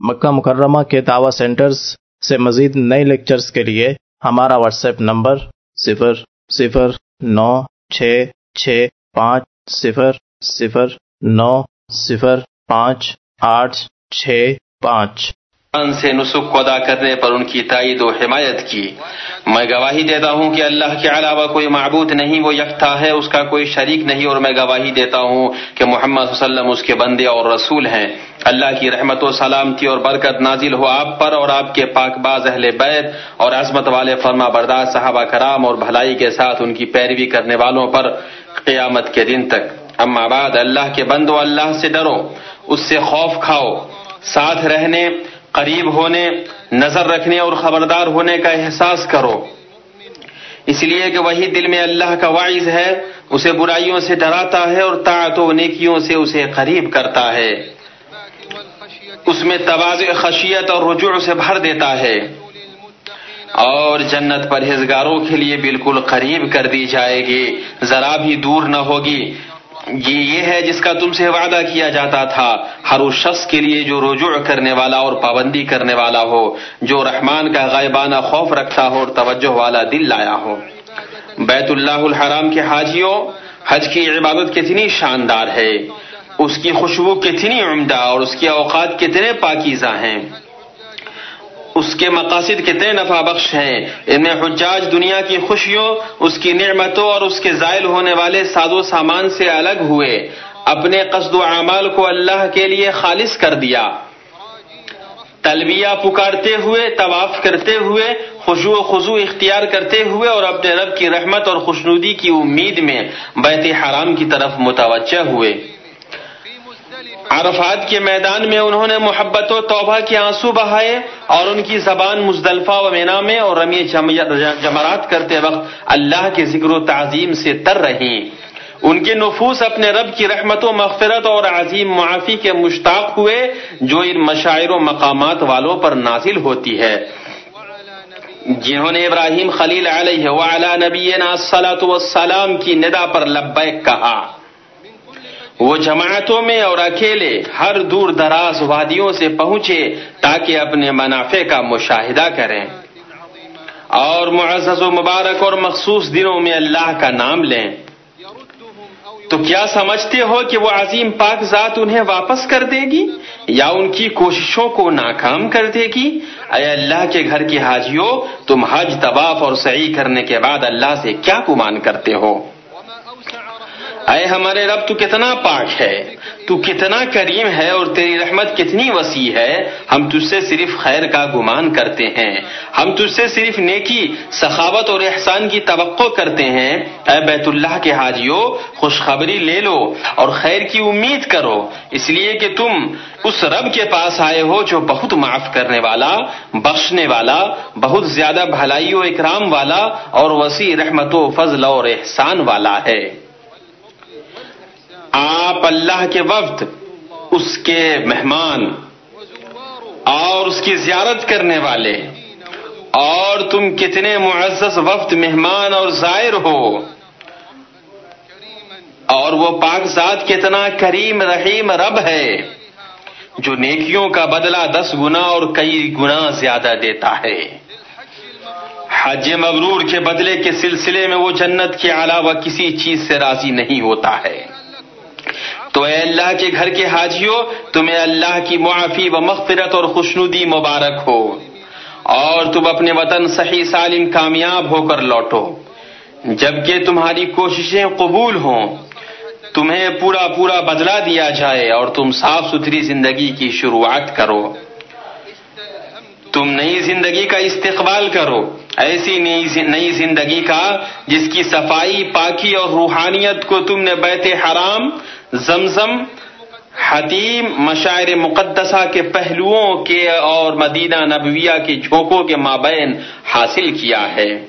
مکہ مکرمہ کے دعوی سینٹرز سے مزید نئے لیکچرز کے لیے ہمارا واٹس ایپ نمبر صفر صفر نو چھ چھ پانچ صفر صفر نو صفر پانچ آٹھ چھ پانچ ان سے نسخ کو ادا کرنے پر ان کی تائید و حمایت کی۔ میں گواہی دیتا ہوں کہ اللہ کے علاوہ کوئی معبود نہیں، وہ یکتا ہے، اس کا کوئی شریک نہیں۔ اور میں گواہی دیتا ہوں کہ محمد صلی اللہ علیہ وسلم اس کے بندے اور رسول ہیں۔ اللہ کی رحمت و سلامتی اور برکت نازل ہو آپ پر اور آپ کے پاک باز اہل بیت اور عظمت والے فرما بردار صحابہ کرام اور بھلائی کے ساتھ ان کی پیروی کرنے والوں پر قیامت کے دن تک۔ اما بعد، اللہ کے بندو، اللہ سے ڈرو، اس سے خوف کھاؤ۔ ساتھ رہنے قریب ہونے، نظر رکھنے اور خبردار ہونے کا احساس کرو۔ اس لیے کہ وہی دل میں اللہ کا واعظ ہے، اسے برائیوں سے ڈراتا ہے اور طاعت و نیکیوں سے اسے قریب کرتا ہے۔ اس میں تواز خشیت اور رجوع سے بھر دیتا ہے۔ اور جنت پرہیزگاروں کے لیے بالکل قریب کر دی جائے گی۔ ذرا بھی دور نہ ہوگی۔ یہ یہ ہے جس کا تم سے وعدہ کیا جاتا تھا۔ ہر اس شخص کے لیے جو رجوع کرنے والا اور پابندی کرنے والا ہو، جو رحمان کا غائبانہ خوف رکھتا ہو اور توجہ والا دل لایا ہو۔ بیت اللہ الحرام کے حاجیوں، حج کی عبادت کتنی شاندار ہے۔ اس کی خوشبو کتنی عمدہ اور اس کے اوقات کتنے پاکیزہ ہیں۔ اس کے مقاصد کتنے نفع بخش ہیں؟ ان میں حجاج دنیا کی خوشیوں، اس کی نعمتوں اور اس کے زائل ہونے والے ساز و سامان سے الگ ہوئے۔ اپنے قصد و اعمال کو اللہ کے لیے خالص کر دیا۔ تلبیہ پکارتے ہوئے، طواف کرتے ہوئے خوشو و خضو اختیار کرتے ہوئے اور اپنے رب کی رحمت اور خوشنودی کی امید میں بیت حرام کی طرف متوجہ ہوئے۔ عرفات کے میدان میں انہوں نے محبت و توبہ کے آنسو بہائے اور ان کی زبان مزدلفہ و مینا میں اور رمی جمرات کرتے وقت اللہ کے ذکر و تعظیم سے تر رہی ان کے نفوس اپنے رب کی رحمت و مغفرت اور عظیم معافی کے مشتاق ہوئے، جو ان مشاعر و مقامات والوں پر نازل ہوتی ہے۔ جنہوں نے ابراہیم خلیل علیہ وعلا نبینا الصلاة والسلام کی ندا پر لبیک کہا۔ وہ جماعتوں میں اور اکیلے ہر دور دراز وادیوں سے پہنچے تاکہ اپنے منافع کا مشاہدہ کریں۔ اور معزز و مبارک اور مخصوص دنوں میں اللہ کا نام لیں۔ تو کیا سمجھتے ہو کہ وہ عظیم پاک ذات انہیں واپس کر دے گی یا ان کی کوششوں کو ناکام کر دے گی؟ اے اللہ کے گھر کی حاجیوں، تم حج طواف اور صحیح کرنے کے بعد اللہ سے کیا گمان کرتے ہو؟ اے ہمارے رب، تو کتنا پاک ہے، تو کتنا کریم ہے اور تیری رحمت کتنی وسیع ہے۔ ہم تجھ سے صرف خیر کا گمان کرتے ہیں۔ ہم تجھ سے صرف نیکی، سخاوت اور احسان کی توقع کرتے ہیں۔ اے بیت اللہ کے حاجیوں خوشخبری لے لو اور خیر کی امید کرو۔ اس لیے کہ تم اس رب کے پاس آئے ہو جو بہت معاف کرنے والا، بخشنے والا، بہت زیادہ بھلائی و اکرام والا اور وسیع رحمت و فضل اور احسان والا ہے۔ آپ اللہ کے وقت اس کے مہمان اور اس کی زیارت کرنے والے۔ اور تم کتنے معزز وقت مہمان اور زائر ہو۔ اور وہ پاک ذات کتنا کریم، رحیم رب ہے، جو نیکیوں کا بدلہ دس گنا اور کئی گنا زیادہ دیتا ہے۔ حج مبرور کے بدلے کے سلسلے میں وہ جنت کے علاوہ کسی چیز سے راضی نہیں ہوتا ہے۔ تو اے اللہ کے گھر کے حاجیوں، تمہیں اللہ کی معافی و مغفرت اور خوشنودی مبارک ہو۔ اور تم اپنے وطن صحیح سالم کامیاب ہو کر لوٹو۔ جبکہ تمہاری کوششیں قبول ہوں، تمہیں پورا پورا بدلا دیا جائے اور تم صاف ستھری زندگی کی شروعات کرو۔ تم نئی زندگی کا استقبال کرو۔ ایسی نئی زندگی کا، جس کی صفائی، پاکی اور روحانیت کو تم نے بیت حرام زمزم حتیم مشاعر مقدسہ کے پہلوؤں کے اور مدینہ نبویہ کے جھونکوں کے مابین حاصل کیا ہے۔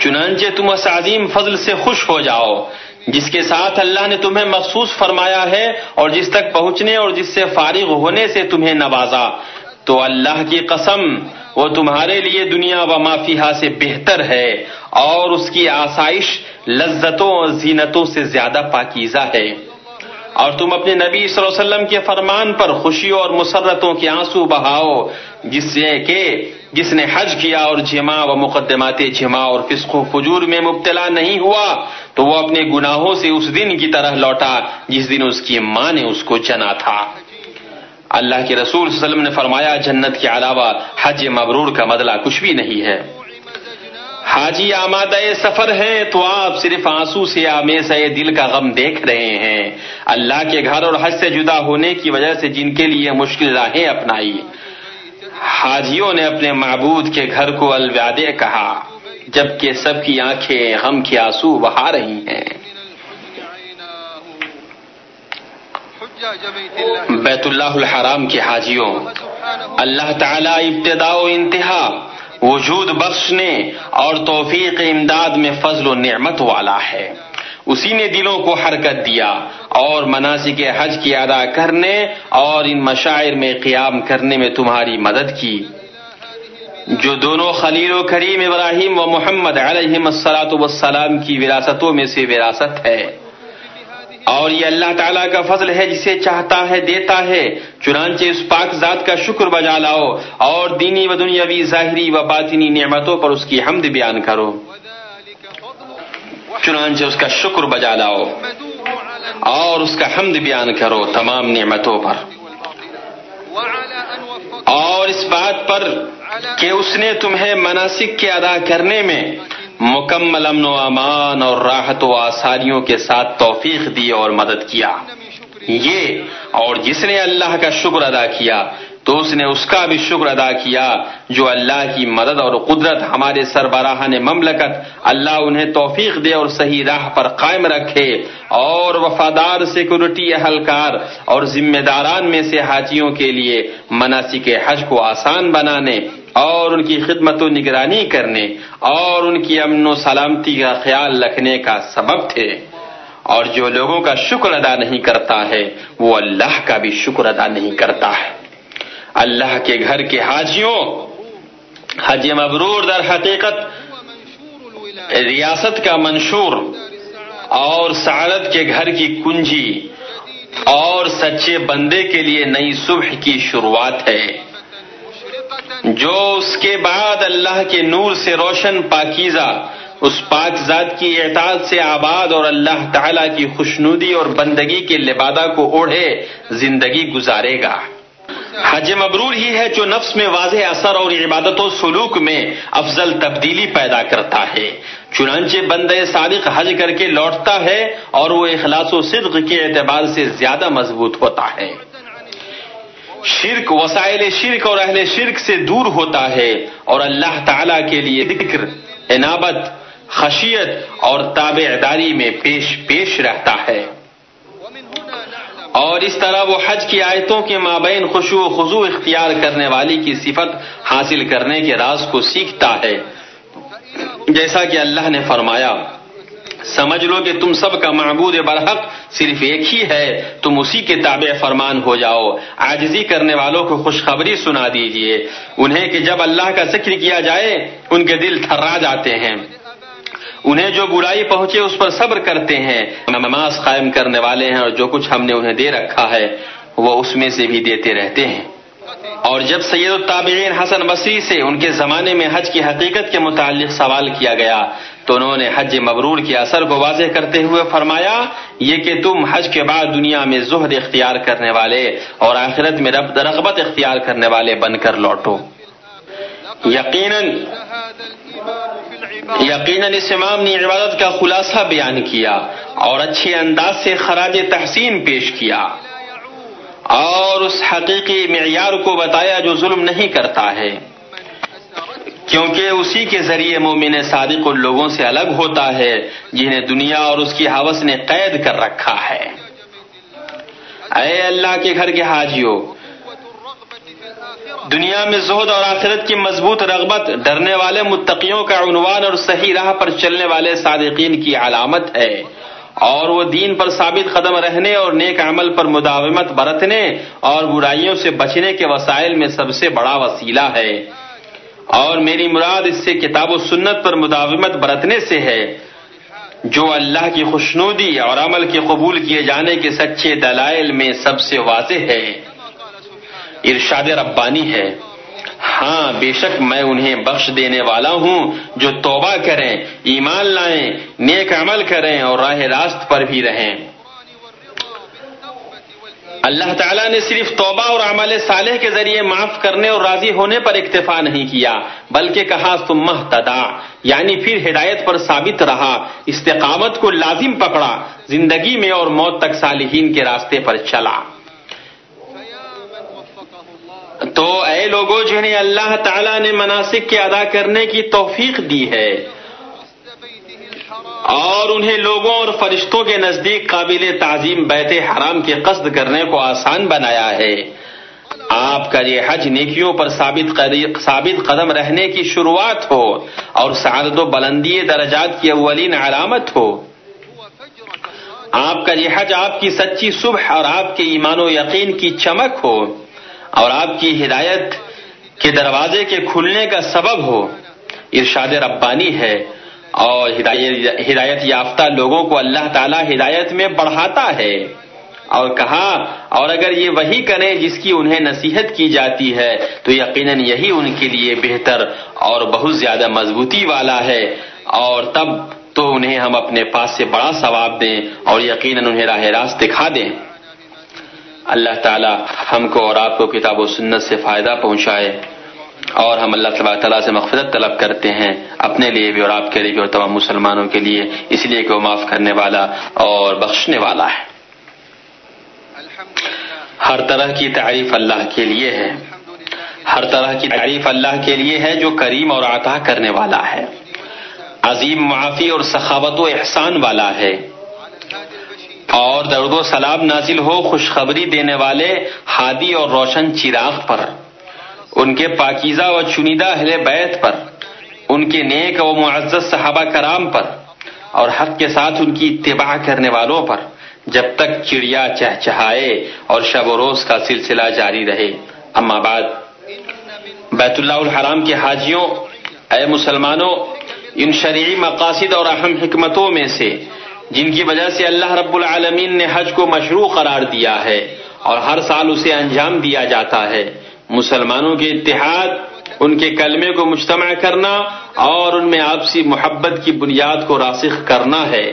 چنانچہ تم اس عظیم فضل سے خوش ہو جاؤ، جس کے ساتھ اللہ نے تمہیں مخصوص فرمایا ہے اور جس تک پہنچنے اور جس سے فارغ ہونے سے تمہیں نوازا۔ تو اللہ کی قسم، وہ تمہارے لیے دنیا و مافیہ سے بہتر ہے اور اس کی آسائش لذتوں اور زینتوں سے زیادہ پاکیزہ ہے۔ اور تم اپنے نبی صلی اللہ علیہ وسلم کے فرمان پر خوشیوں اور مسرتوں کے آنسو بہاؤ، جس سے کہ جس نے حج کیا اور جمع و مقدمات جمع اور فسق و فجور میں مبتلا نہیں ہوا، تو وہ اپنے گناہوں سے اس دن کی طرح لوٹا، جس دن اس کی ماں نے اس کو جنا تھا۔ اللہ کے رسول صلی اللہ علیہ وسلم نے فرمایا، جنت کے علاوہ حج مبرور کا بدلہ کچھ بھی نہیں ہے۔ حاجی آمادہ سفر ہے تو آپ صرف آنسو سے آمیز دل کا غم دیکھ رہے ہیں۔ اللہ کے گھر اور حج سے جدا ہونے کی وجہ سے جن کے لیے مشکل راہیں اپنائی۔ حاجیوں نے اپنے معبود کے گھر کو الوداع کہا، جبکہ سب کی آنکھیں غم کے آنسو بہا رہی ہیں۔ بیت اللہ الحرام کے حاجیوں، اللہ تعالی ابتدا و انتہا وجود بخشنے اور توفیق امداد میں فضل و نعمت والا ہے۔ اسی نے دلوں کو حرکت دیا اور مناسب حج کی ادا کرنے اور ان مشاعر میں قیام کرنے میں تمہاری مدد کی۔ جو دونوں خلیل و کریم ابراہیم و محمد علیہ السلاۃ وسلام کی وراثتوں میں سے وراثت ہے۔ اور یہ اللہ تعالیٰ کا فضل ہے جسے چاہتا ہے، دیتا ہے۔ چنانچہ اس پاک ذات کا شکر بجا لاؤ اور دینی و دنیاوی، ظاہری و باطنی نعمتوں پر اس کی حمد بیان کرو۔ چنانچہ اس کا شکر بجا لاؤ اور اس کا حمد بیان کرو تمام نعمتوں پر۔ اور اس بات پر کہ اس نے تمہیں مناسک کے ادا کرنے میں مکمل امن و امان اور راحت و آسانیوں کے ساتھ توفیق دی اور مدد کیا۔ یہ اور جس نے اللہ کا شکر ادا کیا، تو اس نے اس کا بھی شکر ادا کیا جو اللہ کی مدد اور قدرت ہمارے سربراہان مملکت اللہ انہیں توفیق دے اور صحیح راہ پر قائم رکھے اور وفادار سیکورٹی اہلکار اور ذمہ داران میں سے حاجیوں کے لیے مناسب حج کو آسان بنانے اور ان کی خدمت و نگرانی کرنے اور ان کی امن و سلامتی کا خیال رکھنے کا سبب تھے۔ اور جو لوگوں کا شکر ادا نہیں کرتا ہے، وہ اللہ کا بھی شکر ادا نہیں کرتا ہے۔ اللہ کے گھر کے حاجیوں، حج مبرور در حقیقت ریاست کا منشور اور سعادت کے گھر کی کنجی اور سچے بندے کے لیے نئی صبح کی شروعات ہے۔ جو اس کے بعد اللہ کے نور سے روشن پاکیزہ، اس پاک ذات کی اعتاد سے آباد اور اللہ تعالی کی خوشنودی اور بندگی کے لبادہ کو اوڑھے، زندگی گزارے گا۔ حج مبرور ہی ہے جو نفس میں واضح اثر اور عبادت و سلوک میں افضل تبدیلی پیدا کرتا ہے۔ چنانچہ بندے صادق حج کر کے لوٹتا ہے اور وہ اخلاص و صدق کے اعتبار سے زیادہ مضبوط ہوتا ہے۔ شرک، وسائل شرک اور اہل شرک سے دور ہوتا ہے اور اللہ تعالی کے لیے ذکر، عنابت، خشیت اور تابع داری میں پیش پیش رہتا ہے۔ اور اس طرح وہ حج کی آیتوں کے مابین خوشو و خضو اختیار کرنے والی کی صفت حاصل کرنے کے راز کو سیکھتا ہے۔ جیسا کہ اللہ نے فرمایا سمجھ لو کہ تم سب کا معبود برحق صرف ایک ہی ہے، تم اسی کے تابع فرمان ہو جاؤ۔ آجزی کرنے والوں کو خوشخبری سنا دیجیے۔ انہیں کہ جب اللہ کا ذکر کیا جائے، ان کے دل تھرا جاتے ہیں۔ انہیں جو برائی پہنچے، اس پر صبر کرتے ہیں۔ نماز قائم کرنے والے ہیں اور جو کچھ ہم نے انہیں دے رکھا ہے، وہ اس میں سے بھی دیتے رہتے ہیں۔ اور جب سید التابعین حسن بصری سے ان کے زمانے میں حج کی حقیقت کے متعلق سوال کیا گیا تو انہوں نے حج مبرور کے اثر کو واضح کرتے ہوئے فرمایا، یہ کہ تم حج کے بعد دنیا میں زہد اختیار کرنے والے اور آخرت میں رغبت اختیار کرنے والے بن کر لوٹو۔ یقیناً یقیناً اس امام نے عبادت کا خلاصہ بیان کیا اور اچھے انداز سے خراج تحسین پیش کیا۔ اور اس حقیقی معیار کو بتایا جو ظلم نہیں کرتا ہے۔ کیونکہ اسی کے ذریعے مومن صادق ان لوگوں سے الگ ہوتا ہے جنہیں دنیا اور اس کی حوث نے قید کر رکھا ہے۔ اے اللہ کے گھر کے حاجیوں، دنیا میں زہد اور آخرت کی مضبوط رغبت ڈرنے والے متقیوں کا عنوان اور صحیح راہ پر چلنے والے صادقین کی علامت ہے۔ اور وہ دین پر ثابت قدم رہنے اور نیک عمل پر مداومت برتنے اور برائیوں سے بچنے کے وسائل میں سب سے بڑا وسیلہ ہے۔ اور میری مراد اس سے کتاب و سنت پر مداومت برتنے سے ہے، جو اللہ کی خوشنودی اور عمل کے قبول کیے جانے کے سچے دلائل میں سب سے واضح ہے۔ ارشاد ربانی ہے۔ ہاں بے شک میں انہیں بخش دینے والا ہوں جو توبہ کریں، ایمان لائیں، نیک عمل کریں اور راہ راست پر بھی رہیں۔ اللہ تعالیٰ نے صرف توبہ اور عمل صالح کے ذریعے معاف کرنے اور راضی ہونے پر اکتفا نہیں کیا، بلکہ کہا تم تدا یعنی پھر ہدایت پر ثابت رہا، استقامت کو لازم پکڑا، زندگی میں اور موت تک صالحین کے راستے پر چلا۔ تو اے لوگوں جنہیں اللہ تعالیٰ نے مناسب کے ادا کرنے کی توفیق دی ہے اور انہیں لوگوں اور فرشتوں کے نزدیک قابل تعظیم بیت حرام کے قصد کرنے کو آسان بنایا ہے۔ آپ کا یہ حج نیکیوں پر ثابت قدم رہنے کی شروعات ہو اور سعادت و بلندی درجات کی اولین علامت ہو۔ آپ کا یہ حج آپ کی سچی صبح اور آپ کے ایمان و یقین کی چمک ہو اور آپ کی ہدایت کے دروازے کے کھلنے کا سبب ہو۔ ارشاد ربانی ہے۔ اور ہدایت یافتہ لوگوں کو اللہ تعالی ہدایت میں بڑھاتا ہے۔ اور کہا، اور اگر یہ وہی کریں جس کی انہیں نصیحت کی جاتی ہے، تو یقیناً یہی ان کے لیے بہتر اور بہت زیادہ مضبوطی والا ہے۔ اور تب تو انہیں ہم اپنے پاس سے بڑا ثواب دیں اور یقیناً انہیں راہ راست دکھا دیں۔ اللہ تعالی ہم کو اور آپ کو کتاب و سنت سے فائدہ پہنچائے۔ اور ہم اللہ تبار تعالیٰ سے مغفرت طلب کرتے ہیں اپنے لیے بھی اور آپ کے لیے بھی اور تمام مسلمانوں کے لیے، اس لیے کہ وہ معاف کرنے والا اور بخشنے والا ہے۔ ہر طرح کی تعریف اللہ کے لیے ہے۔ ہر طرح کی تعریف اللہ کے لیے ہے جو کریم اور عطا کرنے والا ہے۔ عظیم معافی اور سخاوت و احسان والا ہے۔ اور درد و سلام نازل ہو خوشخبری دینے والے، ہادی اور روشن چراغ پر۔ ان کے پاکیزہ و چنیدہ اہل بیت پر، ان کے نیک و معزز صحابہ کرام پر، اور حق کے ساتھ ان کی اتباع کرنے والوں پر، جب تک چڑیا چہچہائے اور شب و روز کا سلسلہ جاری رہے۔ اما بعد، بیت اللہ الحرام کے حاجیوں، اے مسلمانوں، ان شرعی مقاصد اور اہم حکمتوں میں سے، جن کی وجہ سے اللہ رب العالمین نے حج کو مشروع قرار دیا ہے، اور ہر سال اسے انجام دیا جاتا ہے۔ مسلمانوں کے اتحاد، ان کے کلمے کو مجتمع کرنا اور ان میں آپسی محبت کی بنیاد کو راسخ کرنا ہے۔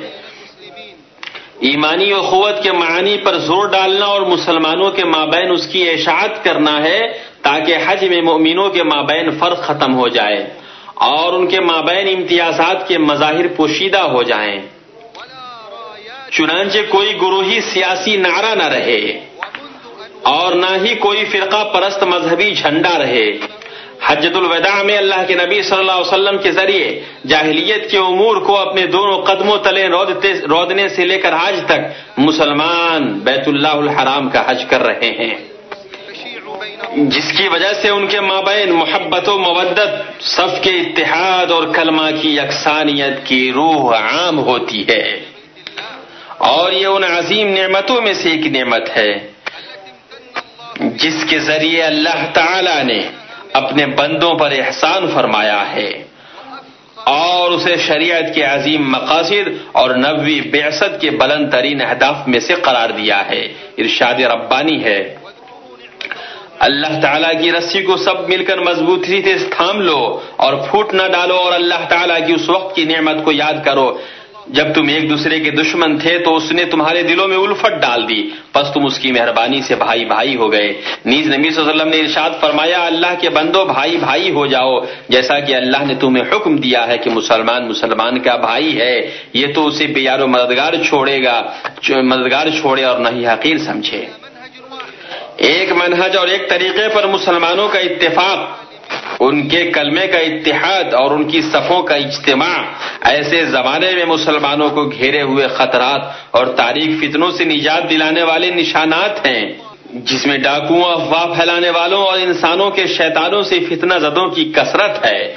ایمانی و قوت کے معنی پر زور ڈالنا اور مسلمانوں کے مابین اس کی اشاعت کرنا ہے تاکہ حج میں مؤمنوں کے مابین فرق ختم ہو جائے اور ان کے مابین امتیازات کے مظاہر پوشیدہ ہو جائیں۔ چنانچہ کوئی گروہی سیاسی نعرہ نہ رہے۔ اور نہ ہی کوئی فرقہ پرست مذہبی جھنڈا رہے۔ حجت الوداع میں اللہ کے نبی صلی اللہ علیہ وسلم کے ذریعے جاہلیت کے امور کو اپنے دونوں قدموں تلے رودنے سے لے کر آج تک مسلمان بیت اللہ الحرام کا حج کر رہے ہیں۔ جس کی وجہ سے ان کے مابین محبت و مودت صف کے اتحاد اور کلمہ کی یکسانیت کی روح عام ہوتی ہے۔ اور یہ ان عظیم نعمتوں میں سے ایک نعمت ہے۔ جس کے ذریعے اللہ تعالی نے اپنے بندوں پر احسان فرمایا ہے اور اسے شریعت کے عظیم مقاصد اور نبوی بیست کے بلند ترین اہداف میں سے قرار دیا ہے۔ ارشاد ربانی ہے۔ اللہ تعالیٰ کی رسی کو سب مل کر مضبوطی سے تھام لو اور پھوٹ نہ ڈالو اور اللہ تعالیٰ کی اس وقت کی نعمت کو یاد کرو۔ جب تم ایک دوسرے کے دشمن تھے تو اس نے تمہارے دلوں میں الفت ڈال دی۔ بس تم اس کی مہربانی سے بھائی بھائی ہو گئے۔ نیز نبی صلی اللہ علیہ وسلم نے ارشاد فرمایا، اللہ کے بندو بھائی بھائی ہو جاؤ۔ جیسا کہ اللہ نے تمہیں حکم دیا ہے کہ مسلمان مسلمان کا بھائی ہے، یہ تو اسے بے و مددگار چھوڑے گا مددگار چھوڑے اور نہیں حقیر سمجھے۔ ایک منہج اور ایک طریقے پر مسلمانوں کا اتفاق۔ ان کے کلمے کا اتحاد اور ان کی صفوں کا اجتماع، ایسے زمانے میں مسلمانوں کو گھیرے ہوئے خطرات اور تاریخ فتنوں سے نجات دلانے والے نشانات ہیں، جس میں ڈاکوؤں افواہ پھیلانے والوں اور انسانوں کے شیطانوں سے فتنہ زدوں کی کثرت ہے۔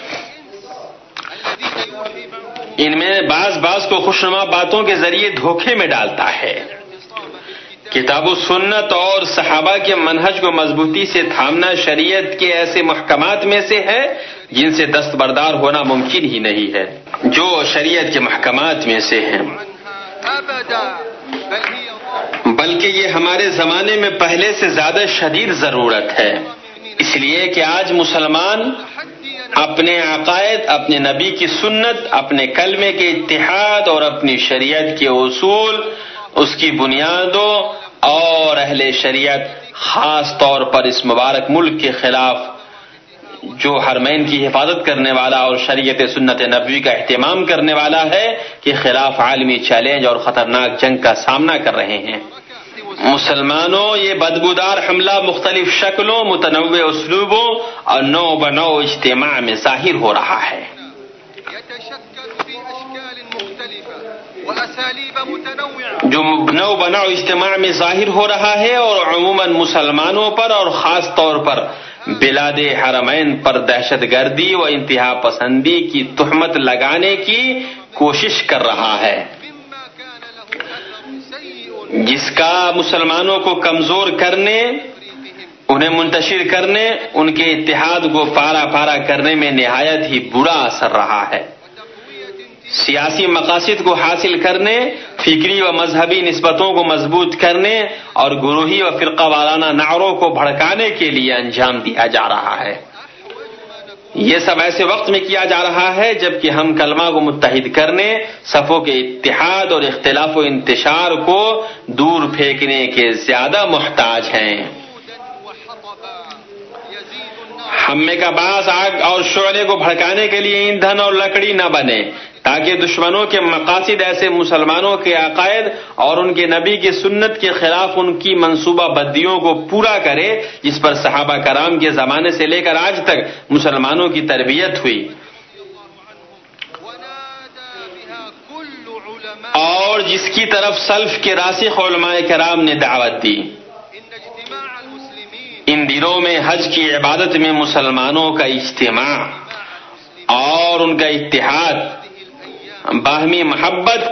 ان میں بعض بعض کو خوشنما باتوں کے ذریعے دھوکے میں ڈالتا ہے۔ کتاب و سنت اور صحابہ کے منہج کو مضبوطی سے تھامنا شریعت کے ایسے محکمات میں سے ہے جن سے دستبردار ہونا ممکن ہی نہیں ہے، جو شریعت کے محکمات میں سے ہیں۔ بلکہ یہ ہمارے زمانے میں پہلے سے زیادہ شدید ضرورت ہے۔ اس لیے کہ آج مسلمان اپنے عقائد، اپنے نبی کی سنت، اپنے کلمے کے اتحاد اور اپنی شریعت کے اصول اس کی بنیادوں اور اہل شریعت، خاص طور پر اس مبارک ملک کے خلاف جو حرمین کی حفاظت کرنے والا اور شریعت سنت نبوی کا اہتمام کرنے والا ہے کے خلاف عالمی چیلنج اور خطرناک جنگ کا سامنا کر رہے ہیں۔ مسلمانوں، یہ بدبودار حملہ مختلف شکلوں، متنوع اسلوبوں اور نو بنو اجتماع میں ظاہر ہو رہا ہے۔ جو نو بناؤ اجتماع میں ظاہر ہو رہا ہے اور عموماً مسلمانوں پر اور خاص طور پر بلاد حرمین پر دہشت گردی و انتہا پسندی کی تہمت لگانے کی کوشش کر رہا ہے۔ جس کا مسلمانوں کو کمزور کرنے، انہیں منتشر کرنے، ان کے اتحاد کو پارا پارا کرنے میں نہایت ہی برا اثر رہا ہے۔ سیاسی مقاصد کو حاصل کرنے، فکری و مذہبی نسبتوں کو مضبوط کرنے اور گروہی و فرقہ وارانہ نعروں کو بھڑکانے کے لیے انجام دیا جا رہا ہے۔ یہ سب ایسے وقت میں کیا جا رہا ہے جبکہ ہم کلمہ کو متحد کرنے، صفوں کے اتحاد اور اختلاف و انتشار کو دور پھینکنے کے زیادہ محتاج ہیں۔ وحودا کا باز آگ اور شعلے کو بھڑکانے کے لیے ایندھن اور لکڑی نہ بنے۔ تاکہ دشمنوں کے مقاصد ایسے مسلمانوں کے عقائد اور ان کے نبی کی سنت کے خلاف ان کی منصوبہ بدیوں کو پورا کرے، جس پر صحابہ کرام کے زمانے سے لے کر آج تک مسلمانوں کی تربیت ہوئی۔ اور جس کی طرف سلف کے راسخ علماء کرام نے دعوت دی۔ ان دنوں میں حج کی عبادت میں مسلمانوں کا اجتماع اور ان کا اتحاد۔ باہمی محبت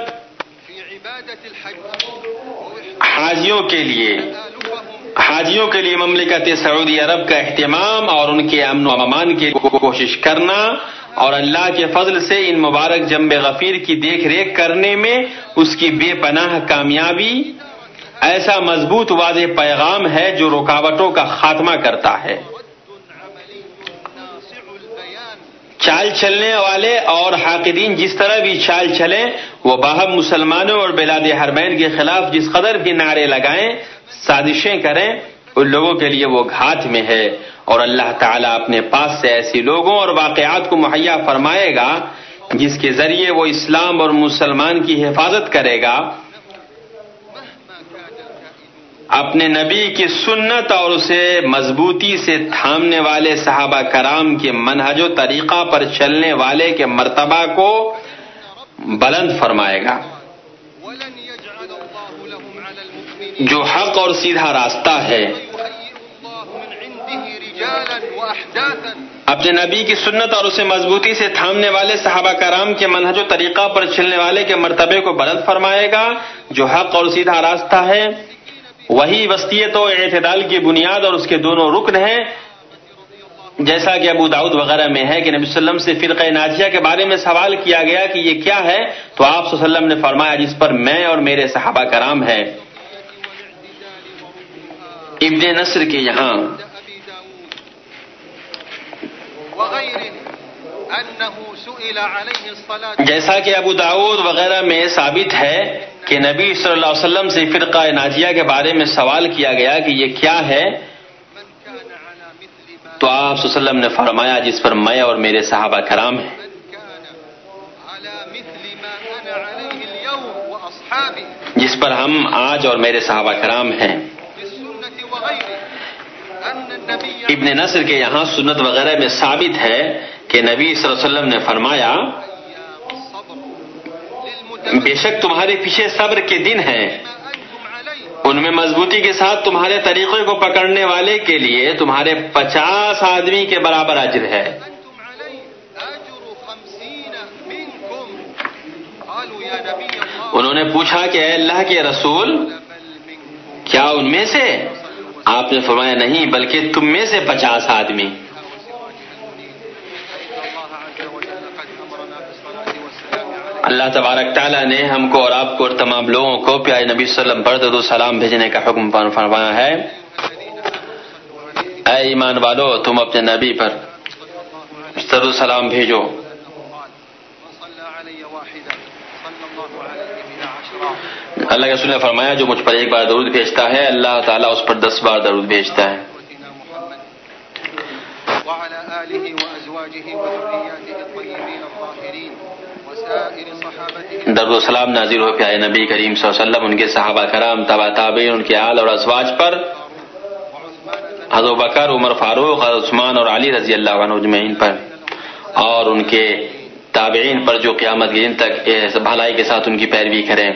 حاجیوں کے لیے حاجیوں کے لیے مملکت سعودی عرب کا اہتمام اور ان کے امن و امان کی کوشش کرنا اور اللہ کے فضل سے ان مبارک جنب غفیر کی دیکھ ریکھ کرنے میں اس کی بے پناہ کامیابی ایسا مضبوط واضح پیغام ہے جو رکاوٹوں کا خاتمہ کرتا ہے۔ چال چلنے والے اور حاقدین جس طرح بھی چال چلیں، وہ باہم مسلمانوں اور بلاد حرمین کے خلاف جس قدر بھی نعرے لگائیں، سازشیں کریں، ان لوگوں کے لیے وہ گھات میں ہے۔ اور اللہ تعالیٰ اپنے پاس سے ایسی لوگوں اور واقعات کو مہیا فرمائے گا، جس کے ذریعے وہ اسلام اور مسلمان کی حفاظت کرے گا۔ اپنے نبی کی سنت اور اسے مضبوطی سے تھامنے والے صحابہ کرام کے منہج و طریقہ پر چلنے والے کے مرتبہ کو بلند فرمائے گا۔ جو حق اور سیدھا راستہ ہے۔ اپنے نبی کی سنت اور اسے مضبوطی سے تھامنے والے صحابہ کرام کے منہج و طریقہ پر چلنے والے کے مرتبے کو بلند فرمائے گا۔ جو حق اور سیدھا راستہ ہے۔ وہی وسطیت و اعتدال کی بنیاد اور اس کے دونوں رکن ہیں، جیسا کہ ابو داؤد وغیرہ میں ہے کہ نبی صلی اللہ علیہ وسلم سے فرقہ ناجیہ کے بارے میں سوال کیا گیا کہ یہ کیا ہے؟ تو آپ صلی اللہ علیہ وسلم نے فرمایا، جس پر میں اور میرے صحابہ کرام ہیں۔ ابن نصر کے یہاں۔ أنه سئل عليه الصلاة جیسا کہ ابو داود وغیرہ میں ثابت ہے کہ نبی صلی اللہ علیہ وسلم سے فرقہ ناجیہ کے بارے میں سوال کیا گیا کہ یہ کیا ہے؟ تو آپ صلی اللہ علیہ وسلم نے فرمایا جس پر میں اور میرے صحابہ کرام ہیں۔ جس پر ہم آج اور میرے صحابہ کرام ہیں۔ ابن نصر کے یہاں سنت وغیرہ میں ثابت ہے کہ نبی صلی اللہ علیہ وسلم نے فرمایا، بے شک تمہارے پیچھے صبر کے دن ہیں۔ ان میں مضبوطی کے ساتھ تمہارے طریقے کو پکڑنے والے کے لیے تمہارے پچاس آدمی کے برابر اجر ہے۔ انہوں نے پوچھا کہ اے اللہ کے رسول، کیا ان میں سے؟ آپ نے فرمایا، نہیں، بلکہ تم میں سے پچاس آدمی۔ اللہ تبارک تعالیٰ نے ہم کو اور آپ کو اور تمام لوگوں کو پیارے نبی صلی اللہ علیہ وسلم پر درود و سلام بھیجنے کا حکم فرمایا ہے۔ اے ایمان والو، تم اپنے نبی پر درود و سلام بھیجو۔ اللہ کے رسول نے فرمایا، جو مجھ پر ایک بار درود بھیجتا ہے، اللہ تعالیٰ اس پر دس بار درود بھیجتا ہے۔ وسائر صحابته و سلام نازل ہو پیارے نبی کریم صلی اللہ علیہ وسلم، ان کے صحابہ کرام، تبا تابعین، ان کے آل اور ازواج پر۔ وعثمان حضرت بکر، عمر فاروق، حضرت عثمان اور علی رضی اللہ عنہ اجمعین پر۔ اور ان کے تابعین پر جو قیامت کے دن تک بھلائی کے ساتھ ان کی پیروی کریں۔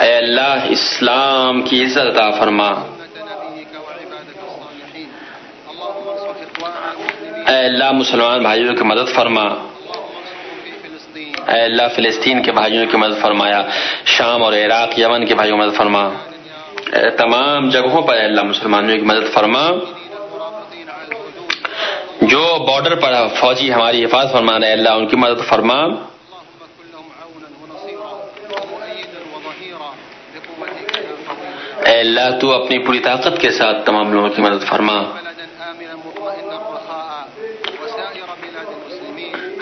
اے اللہ، اسلام کی عزت عطا فرما۔ اے اللہ، مسلمان بھائیوں کی مدد فرما۔ اے اللہ فلسطین کے بھائیوں کی مدد فرمایا، شام اور عراق، یمن کے بھائیوں کی مدد فرما۔ اے تمام جگہوں پر اے اللہ مسلمانوں کی مدد فرما۔ جو بارڈر پر فوجی ہماری حفاظت فرما رہے اللہ ان کی مدد فرما۔ اے اللہ تو اپنی پوری طاقت کے ساتھ تمام لوگوں کی مدد فرما۔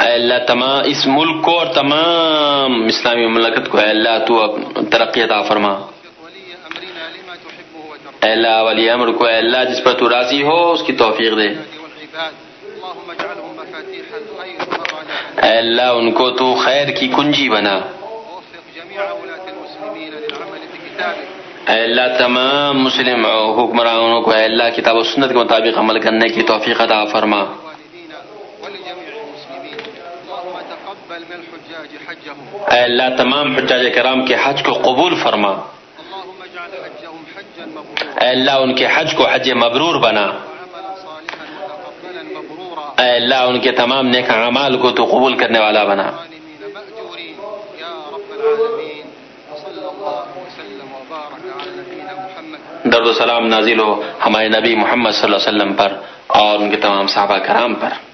اے اللہ، تمام اس ملک کو اور تمام اسلامی مملکت کو، اے اللہ، تو ترقی عطا فرما۔ اے اللہ، ولی امر کو، اے اللہ، جس پر تو راضی ہو، اس کی توفیق دے۔ اے اللہ، ان کو تو خیر کی کنجی بنا۔ اے اللہ، تمام مسلم حکمرانوں کو، اے اللہ، کتاب و سنت کے مطابق عمل کرنے کی توفیق عطا فرما۔ اے اللہ تمام حجاج کرام کے حج کو قبول فرما۔ اے اللہ ان کے حج کو حج مبرور بنا۔ اے اللہ ان کے تمام نیک اعمال کو تو قبول کرنے والا بنا۔ درد و سلام نازل ہو ہمارے نبی محمد صلی اللہ علیہ وسلم پر اور ان کے تمام صحابہ کرام پر۔